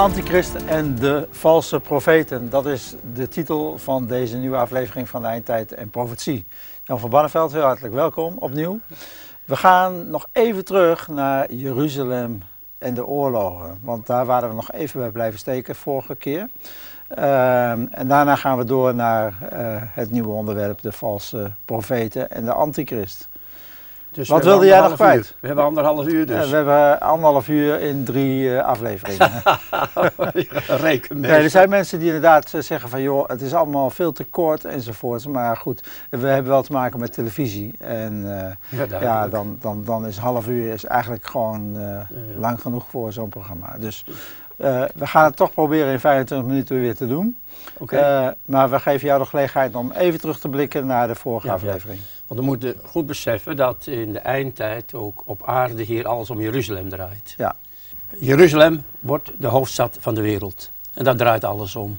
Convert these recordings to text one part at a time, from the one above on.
antichrist en de valse profeten. Dat is de titel van deze nieuwe aflevering van de Eindtijd en Profetie. Jan van Banneveld, heel hartelijk welkom opnieuw. We gaan nog even terug naar Jeruzalem en de oorlogen. Want daar waren we nog even bij blijven steken vorige keer. Ehm, en daarna gaan we door naar eh, het nieuwe onderwerp, de valse profeten en de antichrist. Dus Wat wilde jij nog kwijt? uur. We hebben anderhalf uur dus. we hebben anderhalf uur in drie eh, afleveringen. Reken mee. Nee, er zijn mensen die inderdaad eh, zeggen van joh, het is allemaal veel te kort enzovoort. Maar goed, we hebben wel te maken met televisie. En eh, Ja, dan, dan, dan is half uur is eigenlijk gewoon lang genoeg voor zo'n programma. Dus we gaan het toch proberen in 25 minuten weer te doen. Oké. Maar we geven jou de gelegenheid om even terug te blikken naar de vorige aflevering. Want we moeten goed beseffen dat in de eindtijd ook op aarde hier alles om Jeruzalem draait. Ja. Jeruzalem wordt de hoofdstad van de wereld. En daar draait alles om.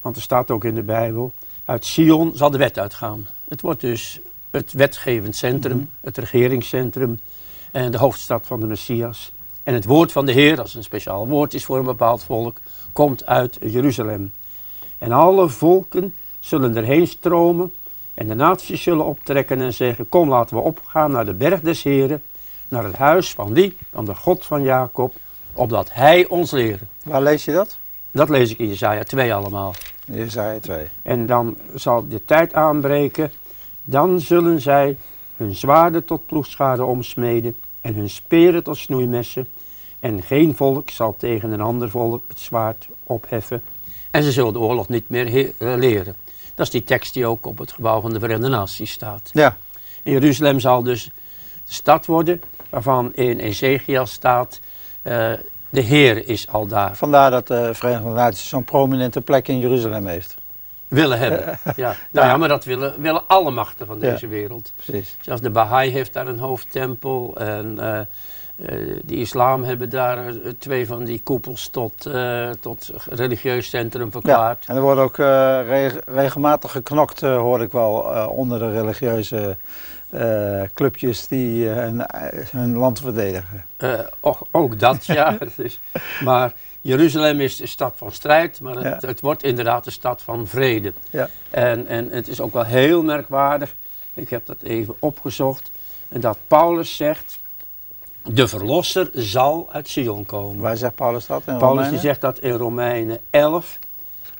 Want er staat ook in de Bijbel, uit Sion zal de wet uitgaan. Het wordt dus het wetgevend centrum, Mhm. het regeringscentrum en de hoofdstad van de Messias. En het woord van de Heer, als een speciaal woord is voor een bepaald volk, komt uit Jeruzalem. En alle volken zullen erheen stromen en de naties zullen optrekken en zeggen, kom laten we opgaan naar de berg des Heren, naar het huis van wie? Van de God van Jacob, opdat hij ons leren. Waar lees je dat? Dat lees ik in Jezaja 2 allemaal. Jezaja 2. En dan zal de tijd aanbreken, dan zullen zij hun zwaarden tot ploegschade omsmeden en hun speren tot snoeimessen. En geen volk zal tegen een ander volk het zwaard opheffen. En ze zullen de oorlog niet meer eh, leren. Dat is die tekst die ook op het gebouw van de Verenigde Naties staat. Ja, En Jeruzalem zal dus de stad worden waarvan in Ezekiel staat, eh, de Heer is al daar. vandaar dat de Verenigde Naties zo'n prominente plek in Jeruzalem heeft. Willen hebben. Ja. Nou ja, maar dat willen, willen alle machten van Ja. deze wereld. Precies. Zelfs de Baha'i heeft daar een hoofdtempel. En eh, de islam hebben daar eh, twee van die koepels tot, eh, tot religieus centrum Ja, verklaard. en er wordt ook eh, reg- regelmatig geknokt, eh, hoor ik wel, eh, onder de religieuze eh, clubjes die eh, hun, eh, hun land verdedigen. Eh, ook, ook dat, ja. Is- maar Jeruzalem is de stad van strijd, maar het, Ja. het wordt inderdaad de stad van vrede. Ja. En, en het is ook wel heel merkwaardig, ik heb dat even opgezocht, en dat Paulus zegt, de verlosser zal uit Sion komen. Waar zegt Paulus dat? In Paulus die zegt dat in Romeinen 11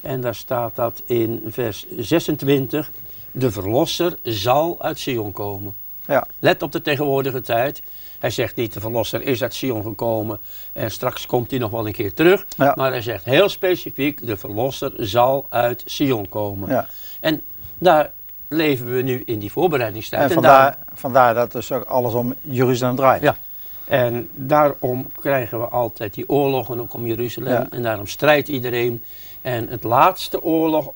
en daar staat dat in vers 26, de verlosser zal uit Sion komen. Ja. Let op de tegenwoordige tijd. Hij zegt niet de verlosser is uit Sion gekomen en straks komt hij nog wel een keer terug. Ja. Maar hij zegt heel specifiek de verlosser zal uit Sion komen. Ja. En daar leven we nu in die voorbereidingstijd. En En vandaar, vandaar dat dus ook alles om Jeruzalem draait. Ja. En daarom krijgen we altijd die oorlogen ook om Jeruzalem. Ja. En daarom strijdt iedereen. En het laatste oorlog,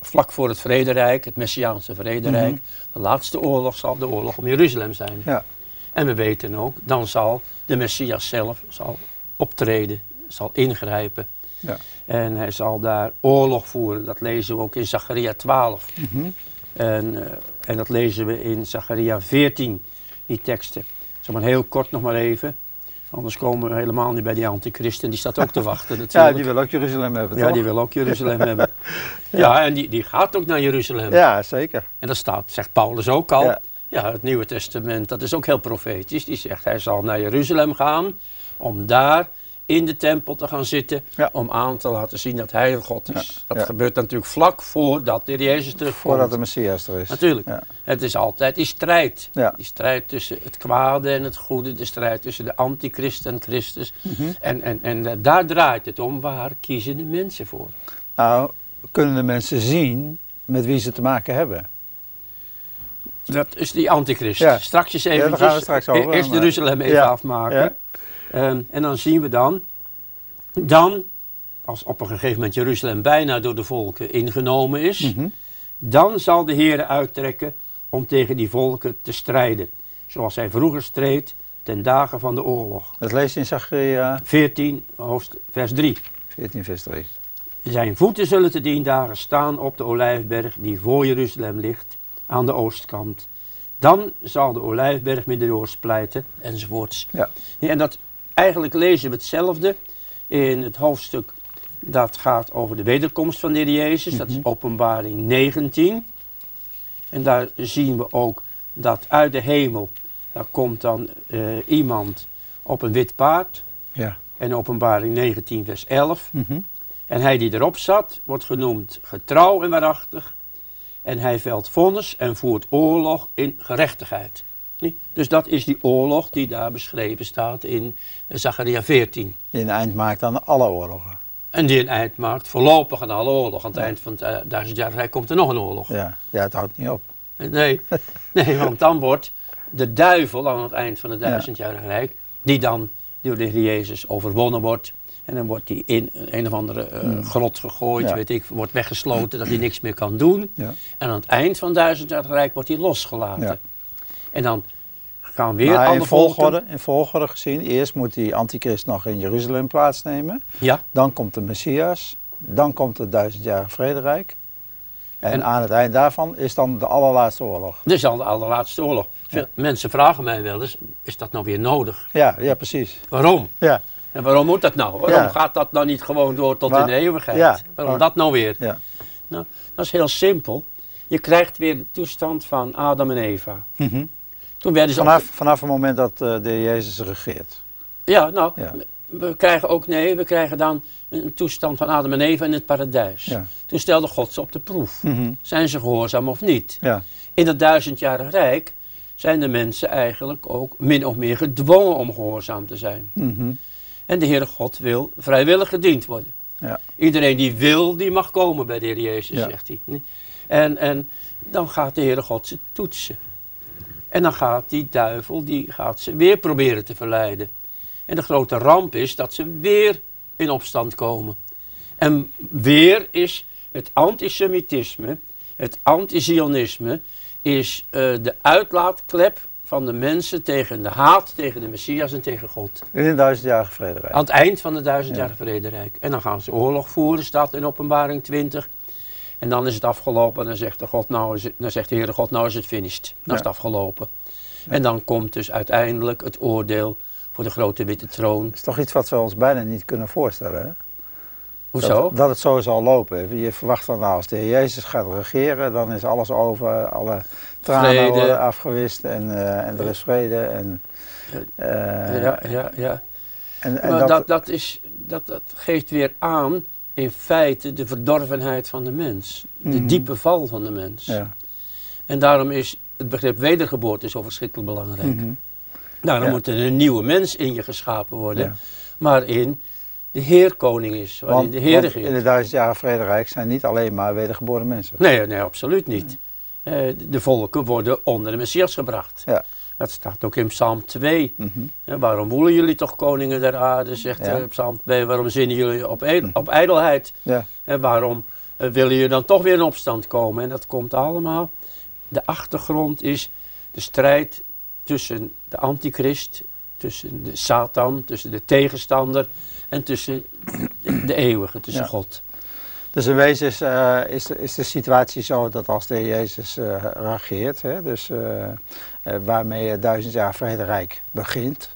vlak voor het vrederijk, het Messiaanse vrederijk. Mhm. De laatste oorlog zal de oorlog om Jeruzalem zijn. Ja. En we weten ook, dan zal de Messias zelf zal optreden, zal ingrijpen. Ja. En hij zal daar oorlog voeren. Dat lezen we ook in Zacharia 12. Mhm. En, eh, en dat lezen we in Zacharia 14, die teksten. Zeg maar heel kort nog maar even. Anders komen we helemaal niet bij die antichristen. Die staat ook te wachten Ja, natuurlijk. die wil ook Jeruzalem hebben, Ja, die wil ook Jeruzalem hebben. Ja, en die, die gaat ook naar Jeruzalem. Ja, zeker. En dat staat, zegt Paulus ook al. Ja. Ja. het Nieuwe Testament, dat is ook heel profetisch. Die zegt, hij zal naar Jeruzalem gaan om daar in de tempel te gaan zitten. Ja. Om aan te laten zien dat hij God is. Ja, Dat ja. gebeurt natuurlijk vlak voordat de Heer Jezus terugkomt. Voordat de Messias er is. Natuurlijk. Ja. Het is altijd die strijd. Ja. Die strijd tussen het kwade en het goede. De strijd tussen de antichrist en Christus. Mhm. En, en, en daar draait het om. Waar kiezen de mensen voor? Nou, kunnen de mensen zien met wie ze te maken hebben? Dat is die antichrist. Ja. Straks eens eventjes. gaan we straks over, Eerst Jeruzalem even Ja. afmaken. Ja. Ehm, en dan zien we dan. Dan, als op een gegeven moment Jeruzalem bijna door de volken ingenomen is. Mhm. Dan zal de Heer uittrekken om tegen die volken te strijden. Zoals hij vroeger streed ten dagen van de oorlog. Dat leest in Zacharia 14, hoofd- vers 3. 14 vers 3. Zijn voeten zullen te dien dagen staan op de olijfberg die voor Jeruzalem ligt, aan de oostkant. Dan zal de olijfberg middendoor splijten, enzovoorts. Ja. en dat, eigenlijk lezen we hetzelfde in het hoofdstuk dat gaat over de wederkomst van de Heer Jezus. Dat is Mhm. openbaring 19. En daar zien we ook dat uit de hemel, daar komt dan eh, iemand op een wit paard. Ja. En openbaring 19 vers 11. Mhm. En hij die erop zat, wordt genoemd getrouw en waarachtig. En hij velt vonnis en voert oorlog in gerechtigheid. Dus dat is die oorlog die daar beschreven staat in eh, Zacharia 14. Die een eind maakt aan alle oorlogen. En die een eind maakt voorlopig aan alle oorlog. Aan het eind van het uh, duizendjarig rijk komt er nog een oorlog. Ja. ja, het houdt niet op. Nee, nee, want dan wordt de duivel aan het eind van het Ja. duizendjarig rijk, die dan door de Heer Jezus overwonnen wordt. En dan wordt hij in een, of andere eh, Hmm. grot gegooid, Ja. weet ik, wordt weggesloten, dat hij niks meer kan doen. Ja. En aan het eind van het duizendjarig rijk wordt hij losgelaten. Ja. En dan gaan weer maar volken... volgorde, in volgorde gezien, eerst moet die antichrist nog in Jeruzalem plaatsnemen. Ja, Dan komt de Messias. Dan komt het duizendjarige vrederijk. En, En- aan het eind daarvan is dan de allerlaatste oorlog. dit is al de allerlaatste oorlog. Veel mensen vragen mij wel eens, is dat nou weer nodig? Ja, ja precies. Waarom? Ja, En waarom moet dat nou? Waarom Ja. gaat dat nou niet gewoon door tot Maar- in de eeuwigheid? ja, waarom maar- dat nou weer? ja. Nou, dat is heel simpel. Je krijgt weer de toestand van Adam en Eva. Mhm. Toen werden ze op- vanaf, vanaf het moment dat eh, de Heer Jezus regeert. ja, nou, Ja. we krijgen ook, nee, we krijgen dan een toestand van Adam en Eva in het paradijs. Ja. Toen stelde God ze op de proef. Mhm. Zijn ze gehoorzaam of niet? Ja. In het duizendjarig rijk zijn de mensen eigenlijk ook min of meer gedwongen om gehoorzaam te zijn. Mhm. En de Heere God wil vrijwillig gediend worden. Ja. Iedereen die wil, die mag komen bij de Heer Jezus, zegt hij. En, en dan gaat de Heere God ze toetsen. En dan gaat die duivel, die gaat ze weer proberen te verleiden. En de grote ramp is dat ze weer in opstand komen. En weer is het antisemitisme, het anti-Zionisme, is eh, de uitlaatklep van de mensen tegen de haat, tegen de Messias en tegen God. In het duizendjarige vrederijk. Aan het eind van het duizendjarige vrederijk. En dan gaan ze oorlog voeren, staat in openbaring 20. En dan is het afgelopen en dan zegt de, God, nou is het, dan zegt de Heere God, nou is het finished. Dan is Ja. het afgelopen. En dan komt dus uiteindelijk het oordeel voor de grote witte troon. Dat is toch iets wat we ons bijna niet kunnen voorstellen. Hè? Hoezo? Dat, dat het zo zal lopen. Je verwacht van nou, als de Heer Jezus gaat regeren, dan is alles over. Alle tranen Vrede. worden afgewist en, eh, en er is vrede. En, eh, ja, ja, ja. en, en dat, dat, is, dat, dat geeft weer aan, in feite, de verdorvenheid van de mens. De Mhm. diepe val van de mens. ja. En daarom is het begrip wedergeboorte zo verschrikkelijk belangrijk. Mhm. Daarom Ja. moet er een nieuwe mens in je geschapen worden. Ja. Waarin de Heer koning is. Waarin Want, de Heer regeert. in het duizendjarige vrederijk zijn niet alleen maar wedergeboren mensen. Nee, nee, absoluut niet. Eh, de- de volken worden onder de Messias gebracht. Ja. Dat staat ook in Psalm 2. Mhm. Eh, waarom woelen jullie toch koningen der aarde, zegt Ja. eh, Psalm 2. Waarom zinnen jullie op, edel- op ijdelheid? Ja. En waarom eh, willen jullie dan toch weer in opstand komen? En dat komt allemaal. De achtergrond is de strijd tussen de antichrist, tussen de Satan, tussen de tegenstander en tussen de, eeuwige, tussen Ja. God. Dus in wezen is, eh, is, de, is de situatie zo dat als de Jezus regeert, hè, dus waarmee het duizend jaar vrederijk begint,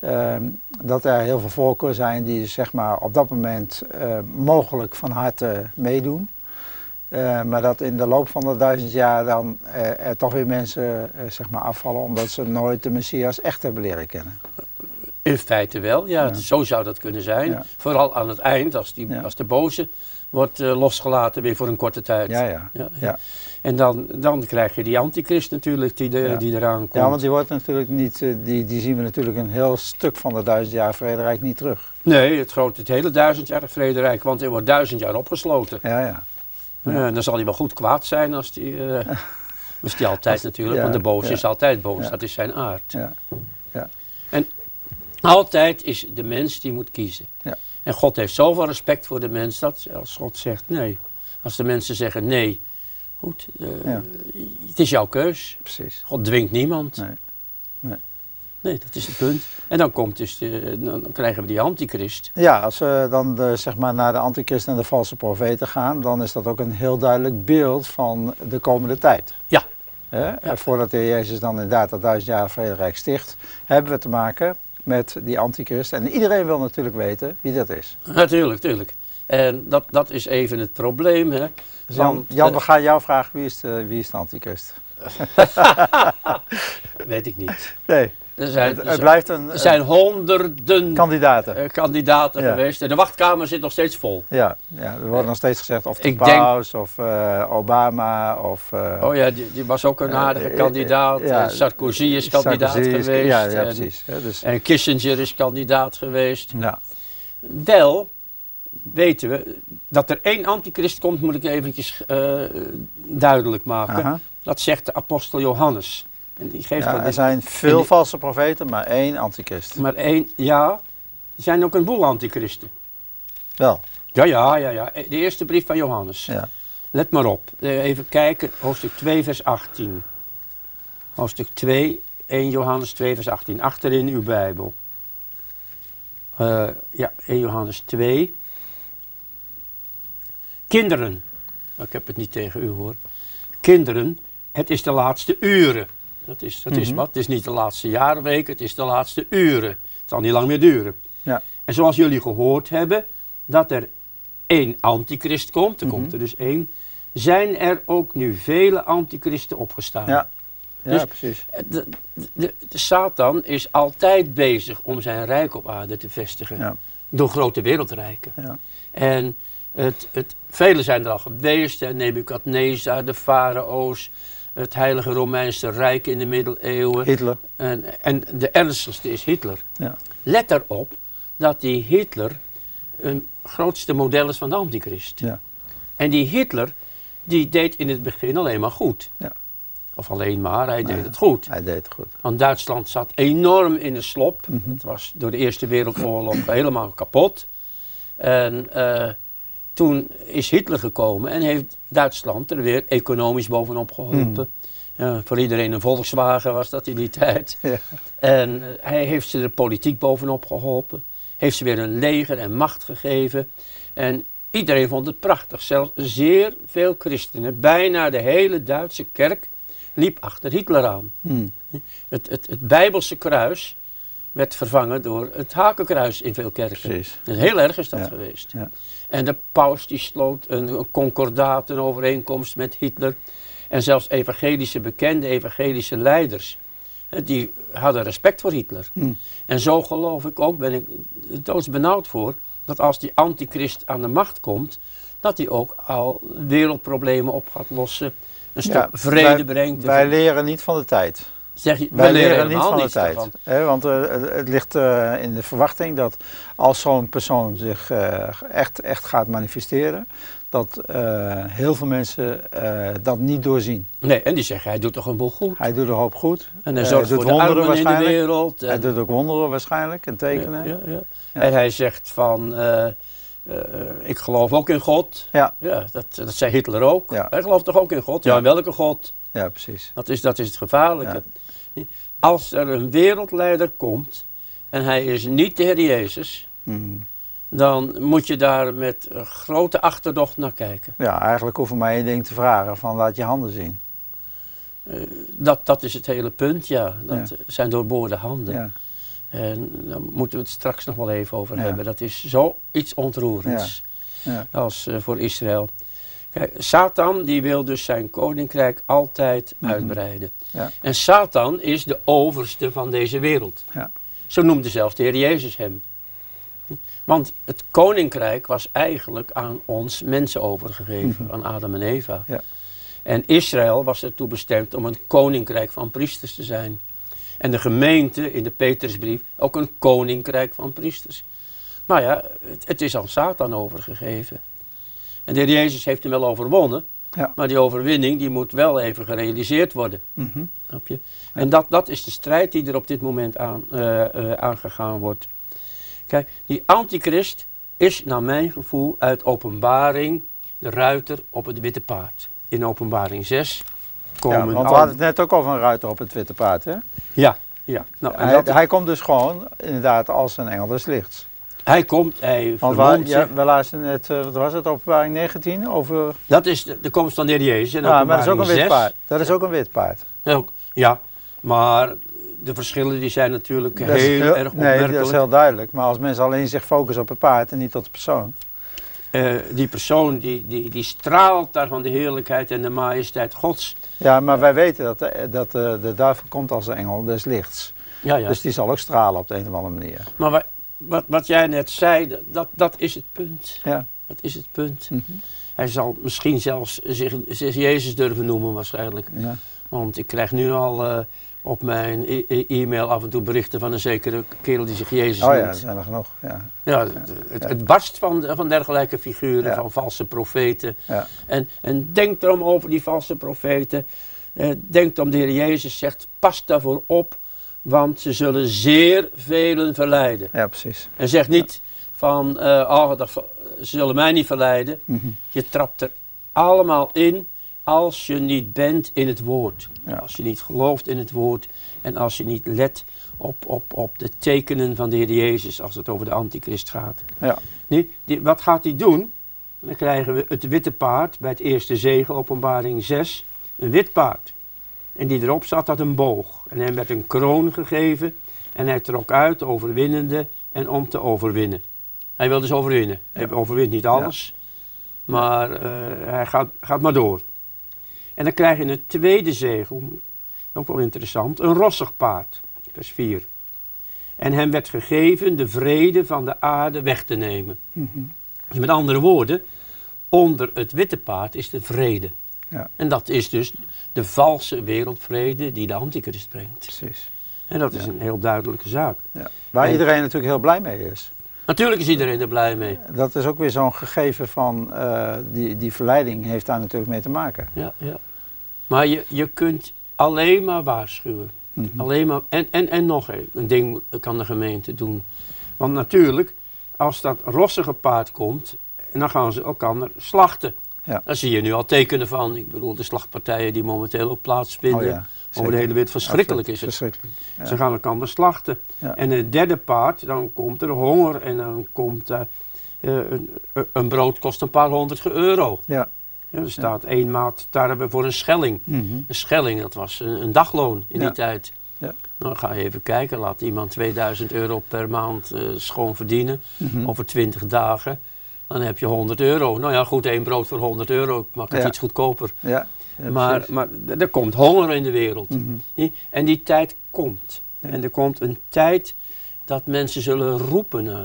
ehm, dat er heel veel volken zijn die zeg maar, op dat moment eh, mogelijk van harte meedoen. Eh, maar dat in de loop van de duizend jaar dan eh, er toch weer mensen eh, zeg maar afvallen omdat ze nooit de Messias echt hebben leren kennen. In feite wel, ja, Ja. zo zou dat kunnen zijn. Ja. Vooral aan het eind, als, die, Ja. als de boze wordt eh, losgelaten weer voor een korte tijd. Ja, ja. Ja, Ja. En dan, dan krijg je die antichrist natuurlijk die, de, Ja. die eraan komt. Ja, want die wordt natuurlijk niet, eh, die, die zien we natuurlijk een heel stuk van de duizend jaar vrederijk niet terug. Nee, het, grote, het hele duizendjarig vrederijk, want hij wordt duizend jaar opgesloten. Ja, ja. Ja, en dan zal hij wel goed kwaad zijn als die... eh dat is die altijd natuurlijk, ja, want de boos ja. is altijd boos, Ja. dat is zijn aard. ja. Altijd is de mens die moet kiezen. Ja. En God heeft zoveel respect voor de mens dat als God zegt nee, als de mensen zeggen nee, goed, eh, Ja. het is jouw keus. Precies. God dwingt niemand. Nee. Nee. Nee, dat is het punt. En dan, komt dus de, dan krijgen we die antichrist. Ja, als we dan de, zeg maar naar de antichrist en de valse profeten gaan, dan is dat ook een heel duidelijk beeld van de komende tijd. Ja. Voordat de Heer Jezus dan inderdaad dat duizend jaar vrederijk sticht, hebben we te maken met die antichrist. En iedereen wil natuurlijk weten wie dat is. Natuurlijk, natuurlijk. En dat, dat is even het probleem. Hè? Dus Jan, Want, Jan eh, we gaan jou vragen, wie is de, wie is de antichrist? Weet ik niet. Nee, Er zijn, het, er blijft een er zijn honderden kandidaten. eh, kandidaten Ja. geweest. En de wachtkamer zit nog steeds vol. Ja, ja, er wordt nog steeds gezegd of de denk- paus of eh, Obama of... eh, Oh ja, die, die was ook een aardige kandidaat. ja, En Sarkozy is kandidaat Sarkozy is- geweest. Ja, ja en, precies. hè, dus, en Kissinger is kandidaat geweest. ja. Wel weten we dat er één antichrist komt, moet ik eventjes duidelijk maken. Dat zegt de apostel Johannes. En die geeft Ja, dat er dit- zijn veel die- valse profeten, maar één antichrist. maar één, ja, er zijn ook een boel antichristen. Wel, Ja, ja, ja, ja. De eerste brief van Johannes. ja. Let maar op. Eh, Even kijken, hoofdstuk 2, vers 18. Hoofdstuk 2, 1 Johannes 2, vers 18. Achterin uw Bijbel. Eh, ja, 1 Johannes 2. Kinderen. Ik heb het niet tegen u hoor. Kinderen, het is de laatste uren. Dat is, dat is Mhm. wat. Het is niet de laatste jaarweken, het is de laatste uren. Het zal niet lang meer duren. Ja. En zoals jullie gehoord hebben, dat er één antichrist komt, er Mhm. komt er dus één, zijn er ook nu vele antichristen opgestaan. Ja. Ja, Dus- precies. De, de, de Satan is altijd bezig om zijn rijk op aarde te vestigen. Ja. Door grote wereldrijken. Ja. En het, het, vele zijn er al geweest. Nebukadnezar, de farao's, het heilige Romeinse Rijk in de middeleeuwen. Hitler. En, en de ernstigste is Hitler. Ja. Let erop dat die Hitler een grootste model is van de antichrist. Ja. En die Hitler, die deed in het begin alleen maar goed. Ja. Of alleen maar, hij deed het goed. Hij deed het goed. Want Duitsland zat enorm in de slop. Mhm. Het was door de Eerste Wereldoorlog helemaal kapot. En eh, toen is Hitler gekomen en heeft Duitsland er weer economisch bovenop geholpen. Ja, voor iedereen een Volkswagen was dat in die tijd. Ja. En eh, hij heeft ze er politiek bovenop geholpen. Heeft ze weer een leger en macht gegeven. En iedereen vond het prachtig. Zelfs zeer veel christenen, bijna de hele Duitse kerk, liep achter Hitler aan. Hm. Het, het, het Bijbelse kruis werd vervangen door het hakenkruis in veel kerken. Precies. En heel erg is dat Ja, geweest. ja. En de paus die sloot een, concordaat, een overeenkomst met Hitler. En zelfs evangelische bekende, evangelische leiders, die hadden respect voor Hitler. Hm. En zo geloof ik ook, ben ik doodsbenauwd voor, dat als die antichrist aan de macht komt, dat hij ook al wereldproblemen op gaat lossen. Een stuk Ja, vrede wij- brengt. Wij leren niet van de tijd. Zeg je, Wij leren niet van de tijd. Hè, want eh, het, het ligt eh, in de verwachting dat als zo'n persoon zich eh, echt, echt gaat manifesteren, dat heel veel mensen dat niet doorzien. Nee, en die zeggen, hij doet toch een boel goed. Hij doet een hoop goed. En hij zorgt doet voor de wonderen armen in de waarschijnlijk. wereld. Hij doet ook wonderen waarschijnlijk en tekenen. Ja, ja. En hij zegt van, ik geloof ook in God. Ja. Ja, dat, dat zei Hitler ook. Ja. Hij gelooft toch ook in God? Ja, welke God? Ja, precies. Dat is, dat is het gevaarlijke. Als er een wereldleider komt en hij is niet de Heer Jezus, Hm. dan moet je daar met grote achterdocht naar kijken. Ja, eigenlijk hoef je maar één ding te vragen: van laat je handen zien. Eh, dat, dat is het hele punt, ja. Dat Ja. zijn doorboorde handen. Ja. En daar moeten we het straks nog wel even over Ja. hebben. Dat is zoiets ontroerends Ja. als eh, voor Israël. Kijk, Satan die wil dus zijn koninkrijk altijd Mhm. uitbreiden. Ja. En Satan is de overste van deze wereld. Ja. Zo noemde zelfs de Heer Jezus hem. Want het koninkrijk was eigenlijk aan ons mensen overgegeven, Mhm. aan Adam en Eva. Ja. En Israël was ertoe bestemd om een koninkrijk van priesters te zijn. En de gemeente in de Petersbrief ook een koninkrijk van priesters. Maar ja, het, het is aan Satan overgegeven. En de Heer Jezus heeft hem wel overwonnen. Ja. Maar die overwinning die moet wel even gerealiseerd worden. Snap je? En dat, dat is de strijd die er op dit moment aan, eh, eh, aangegaan wordt. Kijk, die antichrist is naar mijn gevoel uit openbaring de ruiter op het witte paard. In openbaring 6 komen Ja, want we hadden het net ook over een ruiter op het witte paard. Hè? Ja, ja. Nou, en Hij, dat- hij komt dus gewoon inderdaad als een engel des lichts. Hij komt, hij Want we, ja, lazen net, eh, wat was het, openbaring 19 over... Dat is de, de komst van de Heer Jezus. En Ja, maar dat is ook een wit 6 paard. Dat is ook een wit paard. Ja, maar de verschillen die zijn natuurlijk Dat heel, erg Nee, opmerkelijk. dat is heel duidelijk. Maar als mensen alleen zich focussen op het paard en niet op de persoon. Eh, die persoon die, die, die straalt daar van de heerlijkheid en de majesteit Gods. Ja, maar wij weten dat, de, dat de, de duivel komt als een engel des lichts. Ja, ja. Dus die zal ook stralen op de een of andere manier. Maar wa- wat, wat jij net zei, dat, dat is het punt. Ja. Dat is het punt. Mhm. Hij zal misschien zelfs zich, zich Jezus durven noemen waarschijnlijk. ja. Want ik krijg nu al eh, op mijn e- e- e-mail af en toe berichten van een zekere kerel die zich Jezus Oh ja, noemt. er zijn er genoeg. Ja. Ja, het, het, barst van, van dergelijke figuren, Ja. van valse profeten. Ja. En, en denk erom over die valse profeten. Eh, denk om de Heer Jezus zegt, pas daarvoor op, want ze zullen zeer velen verleiden. ja, precies. En zeg niet van, oh, dat, ze zullen mij niet verleiden. Mhm. Je trapt er allemaal in als je niet bent in het woord. Ja. Als je niet gelooft in het woord en als je niet let op, op, op de tekenen van de Heer Jezus als het over de antichrist gaat. Ja. Nee, die, wat gaat hij doen? Dan krijgen we het witte paard bij het eerste zegel, openbaring 6. Een wit paard. En die erop zat had een boog. En hem werd een kroon gegeven. En hij trok uit, overwinnende en om te overwinnen. Hij wil dus overwinnen. Hij overwint niet alles. Maar eh, hij gaat, gaat maar door. En dan krijg je een tweede zegel. Ook wel interessant. Een rossig paard. Vers 4. En hem werd gegeven de vrede van de aarde weg te nemen. Mhm. Dus met andere woorden, onder het witte paard is de vrede. Ja. En dat is dus de valse wereldvrede die de antichrist brengt. Precies. En dat is Ja. een heel duidelijke zaak. Ja. Waar En- iedereen natuurlijk heel blij mee is. Natuurlijk is iedereen er blij mee. Dat is ook weer zo'n gegeven van eh, die, die verleiding heeft daar natuurlijk mee te maken. Ja, ja. Maar je, je kunt alleen maar waarschuwen. Mhm. Alleen maar, en, en, en nog een, een ding kan de gemeente doen. Want natuurlijk, als dat rossige paard komt, dan gaan ze elkaar slachten. Ja. Daar zie je nu al tekenen van. Ik bedoel, de slachtpartijen die momenteel ook plaatsvinden. Oh ja, over de hele wereld. Verschrikkelijk Absoluut. is het. Verschrikkelijk. Ja. Ze gaan elkaar slachten. Ja. En het derde paard, dan komt er honger en dan komt eh, eh, een, een brood kost een paar honderd euro. Ja. Ja, er staat één maat tarwe voor een schelling. Mhm. Een schelling, dat was een, een dagloon in die tijd. Ja. Nou, ga je even kijken. Laat iemand 2000 euro per maand eh, schoon verdienen. Mhm. Over 20 dagen. Dan heb je 100 euro. Nou ja, goed, één brood voor 100 euro. Ik maak het Ja. iets goedkoper. Ja. Ja, maar maar er komt honger in de wereld. Mhm. En die tijd komt. Ja. En er komt een tijd dat mensen zullen roepen eh,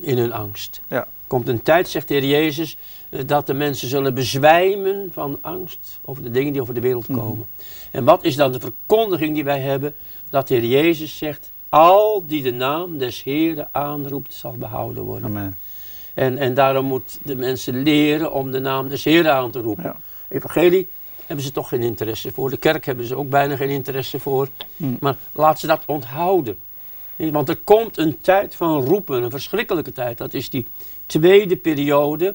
in hun angst. Ja. komt een tijd, zegt de Heer Jezus, eh, dat de mensen zullen bezwijmen van angst over de dingen die over de wereld Mhm. komen. En wat is dan de verkondiging die wij hebben? Dat de Heer Jezus zegt, al die de naam des Heeren aanroept, zal behouden worden. Amen. En, en daarom moet de mensen leren om de naam des Heeren aan te roepen. Ja. Evangelie hebben ze toch geen interesse voor. De kerk hebben ze ook bijna geen interesse voor. Mm. Maar laat ze dat onthouden. Want er komt een tijd van roepen, een verschrikkelijke tijd. Dat is die tweede periode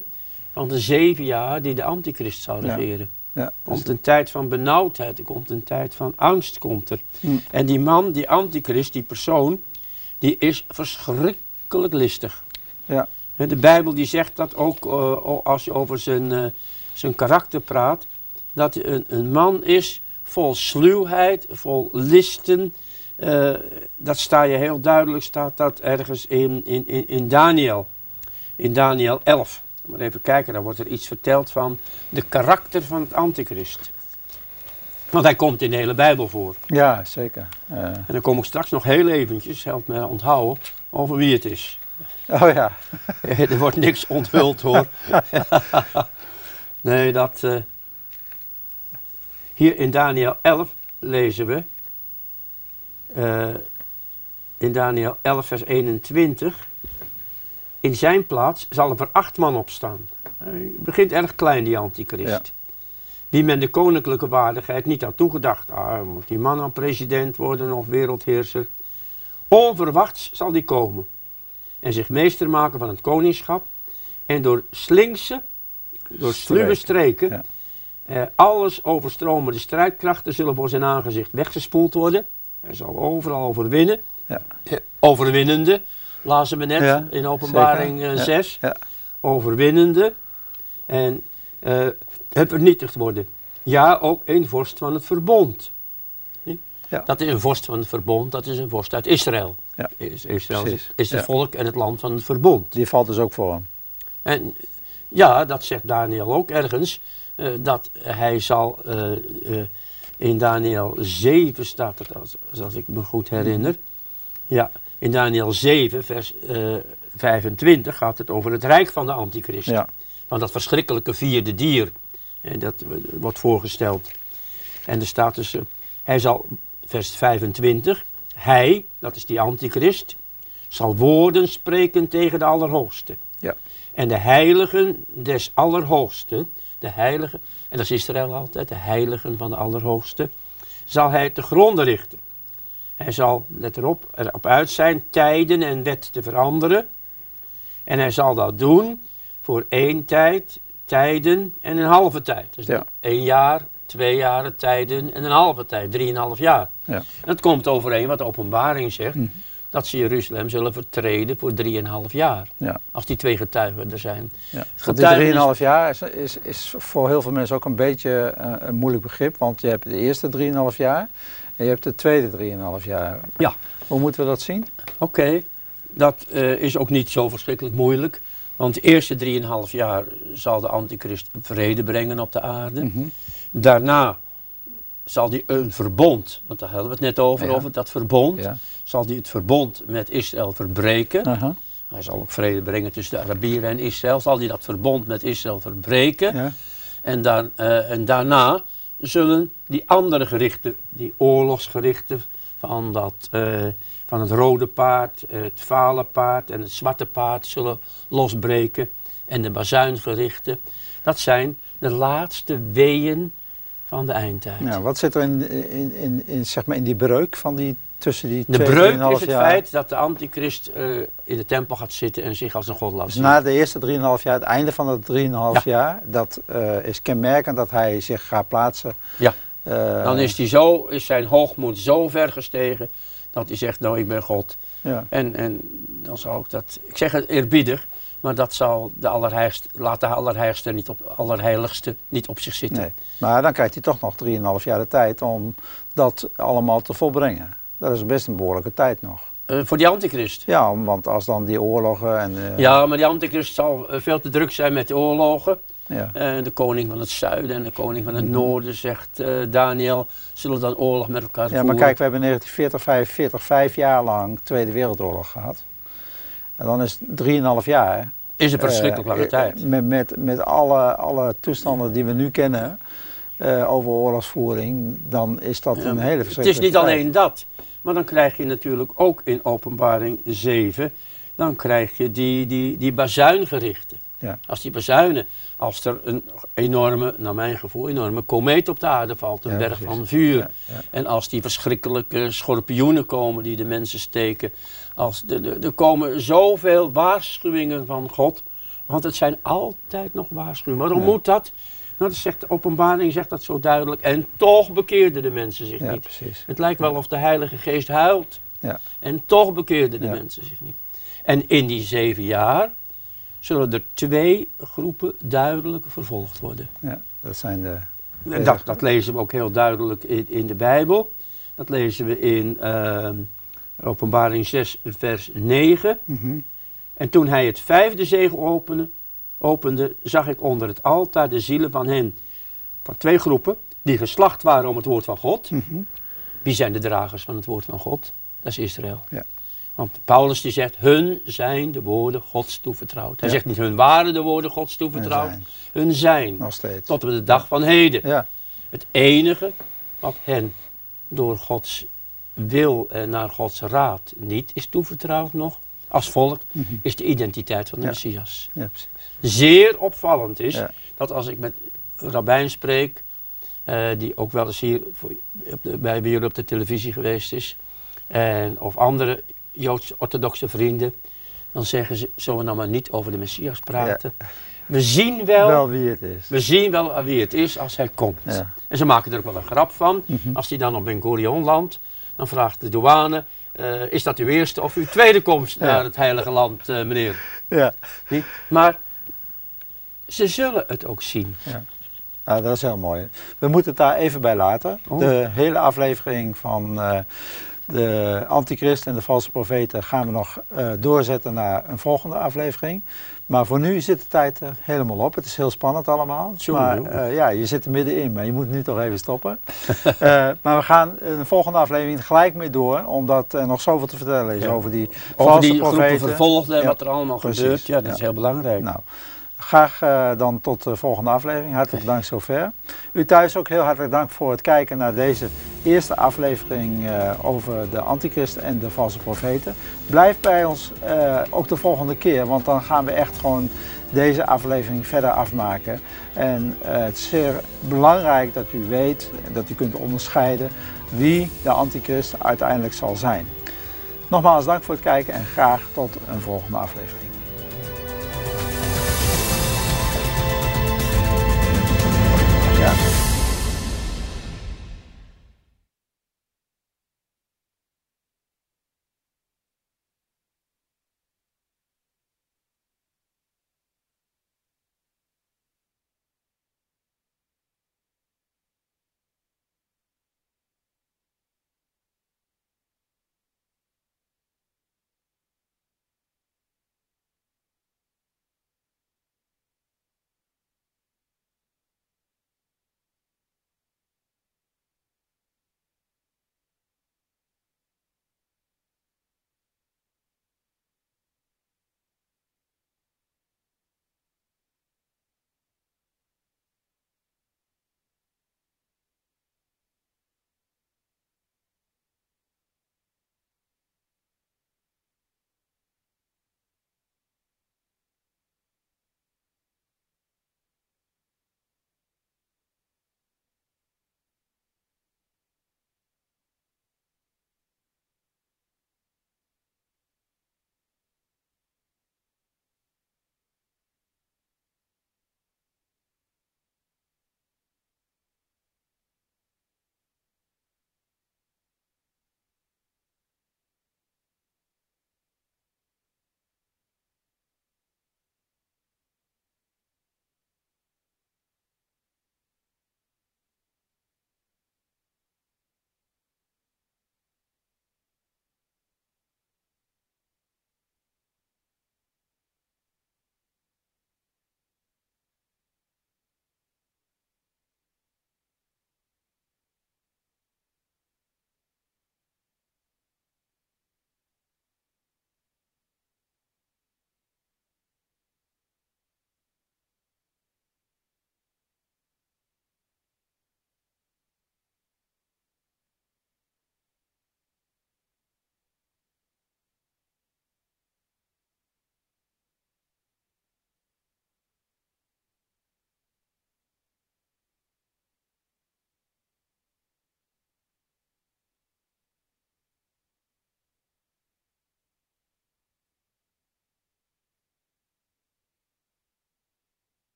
van de zeven jaar die de antichrist zal regeren. Ja. Er komt een tijd van benauwdheid, er komt een tijd van angst. Komt er. Mm. En die man, die antichrist, die persoon, die is verschrikkelijk listig. Ja. De Bijbel die zegt dat ook eh, als je over zijn, eh, zijn karakter praat, dat hij een, een man is vol sluwheid, vol listen. Eh, dat sta je heel duidelijk, staat dat ergens in, in, in, in Daniel. In Daniel 11. Maar even kijken, daar wordt er iets verteld van de karakter van het antichrist. Want hij komt in de hele Bijbel voor. Ja, zeker. En dan kom ik straks nog heel eventjes, help me onthouden, over wie het is. oh ja. er wordt niks onthuld hoor. nee, dat. eh, hier in Daniel 11 lezen we. eh, in Daniel 11, vers 21. In zijn plaats zal er acht man opstaan. Hij begint erg klein, die antichrist. Ja. Wie men de koninklijke waardigheid niet had toegedacht. Ah, moet die man dan president worden of wereldheerser? Onverwachts zal die komen en zich meester maken van het koningschap. En door slinkse, door sluwe streken, Ja. eh, alles overstromende strijdkrachten zullen voor zijn aangezicht weggespoeld worden. Hij zal overal overwinnen. Ja. Eh, overwinnende, lazen we net Ja, in openbaring zeker. eh, Ja, 6. ja. Overwinnende. En eh, het vernietigd worden. Ja, ook een vorst van het verbond. Dat is een vorst van het verbond, dat is een vorst uit Israël. Ja. Is- Israël Precies. is, is het Ja. volk en het land van het verbond. Die valt dus ook voor hem. En ja, dat zegt Daniel ook ergens, eh, dat hij zal, eh, eh, in Daniel 7 staat het, als, als ik me goed herinner. Ja, in Daniel 7, vers eh, 25 gaat het over het rijk van de antichrist. Ja. Van dat verschrikkelijke vierde dier. En dat wordt voorgesteld. En er staat dus, hij zal, vers 25, hij, dat is die antichrist, zal woorden spreken tegen de Allerhoogste. Ja. En de heiligen des Allerhoogste, de heiligen, en dat is Israël altijd, de heiligen van de Allerhoogste, zal hij te gronden richten. Hij zal, let erop, erop uit zijn tijden en wet te veranderen. En hij zal dat doen voor één tijd, tijden en een halve tijd. Dus Ja. één jaar, twee jaren, tijden en een halve tijd, drieënhalf jaar. Ja. Dat komt overeen wat de openbaring zegt, Mhm. dat ze Jeruzalem zullen vertreden voor drieënhalf jaar. Ja. Als die twee getuigen er zijn. Ja. Want die 3,5 jaar is, is, is voor heel veel mensen ook een beetje eh, een moeilijk begrip. Want je hebt de eerste 3,5 jaar en je hebt de tweede 3,5 jaar. Ja. Hoe moeten we dat zien? Oké, dat eh, is ook niet zo verschrikkelijk moeilijk. Want de eerste drieënhalf jaar zal de antichrist vrede brengen op de aarde. Mhm. Daarna zal hij een verbond, want daar hadden we het net over, Ja. over dat verbond. Ja. Zal hij het verbond met Israël verbreken. Hij zal ook vrede brengen tussen de Arabieren en Israël. Zal hij dat verbond met Israël verbreken. Ja. En, dan, eh, en daarna zullen die andere gerichten, die oorlogsgerichten van, dat, eh, van het rode paard, eh, het vale paard en het zwarte paard zullen losbreken. En de bazuingerichten. Dat zijn de laatste weeën van de eindtijd. Ja, wat zit er in, in, in, in, zeg maar in die breuk van die, tussen die De breuk 3,5 is het jaar? feit dat de antichrist eh, in de tempel gaat zitten en zich als een god laat Dus zien. na de eerste 3,5 jaar, het einde van dat 3,5 Ja. jaar, dat eh, is kenmerkend dat hij zich gaat plaatsen. Ja. Eh, Dan is, die zo, is zijn hoogmoed zo ver gestegen dat hij zegt, nou ik ben God. ja. En, en dan zou ik dat, ik zeg het eerbiedig, maar dat zal de allerheiligste, laat de allerheiligste niet op, allerheiligste niet op zich zitten. Nee. Maar dan krijgt hij toch nog 3,5 jaar de tijd om dat allemaal te volbrengen. Dat is best een behoorlijke tijd nog. Eh, voor die antichrist. Ja, want als dan die oorlogen en... eh, Ja, maar die antichrist zal eh, veel te druk zijn met de oorlogen. ja. De koning van het zuiden en de koning van het Mhm. noorden, zegt Daniel, zullen dan oorlog met elkaar Ja, voeren. maar kijk, we hebben in 1940, 45, vijf jaar lang Tweede Wereldoorlog gehad. En dan is 3,5 jaar. Is een verschrikkelijk eh, lange eh, tijd. Met, met, met alle, alle toestanden die we nu kennen eh, over oorlogsvoering, dan is dat een hele Het verschrikkelijke is niet tijd. alleen dat, maar dan krijg je natuurlijk ook in openbaring 7, dan krijg je die, die, die bazuingerichten. Ja. Als die bazuinen, als er een enorme, naar mijn gevoel, enorme komeet op de aarde valt, een Ja, berg precies. van vuur. Ja. En als die verschrikkelijke schorpioenen komen die de mensen steken. Als de, de, er komen zoveel waarschuwingen van God. Want het zijn altijd nog waarschuwingen. Waarom moet dat? Nou, dat zegt de openbaring zegt dat zo duidelijk. En toch bekeerden de mensen zich niet. precies. Het lijkt wel of de Heilige Geest huilt. Ja. En toch bekeerden de mensen zich niet. En in die zeven jaar zullen er twee groepen duidelijk vervolgd worden. Ja, dat zijn de... En dat, dat lezen we ook heel duidelijk in, in de Bijbel. Dat lezen we in ehm, Openbaring 6, vers 9. Mhm. En toen hij het vijfde zegel opende, opende, zag ik onder het altaar de zielen van hen, van twee groepen, die geslacht waren om het woord van God. Mhm. Wie zijn de dragers van het woord van God? Dat is Israël. Ja. Want Paulus die zegt, hun zijn de woorden Gods toevertrouwd. Hij Ja. zegt niet, hun waren de woorden Gods toevertrouwd. zijn. Hun zijn, Nog steeds. tot op de dag van heden. Ja, Het enige wat hen door Gods wil en naar Gods raad niet is toevertrouwd nog, als volk, Mhm. is de identiteit van de Ja. Messias. ja precies. Zeer opvallend is Ja. dat als ik met rabbijn spreek, eh, die ook wel eens hier voor, op de- bij bij jullie op de televisie geweest is, en, of andere Joods-orthodoxe vrienden, dan zeggen ze, zullen we nou maar niet over de Messias praten. We zien wel, Wel wie het is. we zien wel wie het is als hij komt. Ja. En ze maken er ook wel een grap van. Mhm. Als hij dan op Ben Gurion landt, dan vraagt de douane, eh, is dat uw eerste of uw tweede komst Ja. naar het heilige land, eh, meneer? Ja. Niet? Maar ze zullen het ook zien. Ja. Ja, dat is heel mooi. We moeten het daar even bij laten. Oh. De hele aflevering van eh, de antichrist en de valse profeten gaan we nog eh, doorzetten naar een volgende aflevering. Maar voor nu zit de tijd er helemaal op. Het is heel spannend allemaal. Maar eh, ja, je zit er middenin, maar je moet nu toch even stoppen. Eh, maar we gaan in de volgende aflevering gelijk mee door, omdat er nog zoveel te vertellen is Ja. over die Over valse die groepen profeten. vervolgden en Ja, wat er allemaal precies. gebeurt. Ja, dat is heel belangrijk. Nou, graag eh, dan tot de volgende aflevering. Hartelijk dank zover. U thuis ook heel hartelijk dank voor het kijken naar deze eerste aflevering eh, over de antichrist en de valse profeten. Blijf bij ons eh, ook de volgende keer, want dan gaan we echt gewoon deze aflevering verder afmaken. En het is zeer belangrijk dat u weet, dat u kunt onderscheiden wie de antichrist uiteindelijk zal zijn. Nogmaals dank voor het kijken en graag tot een volgende aflevering.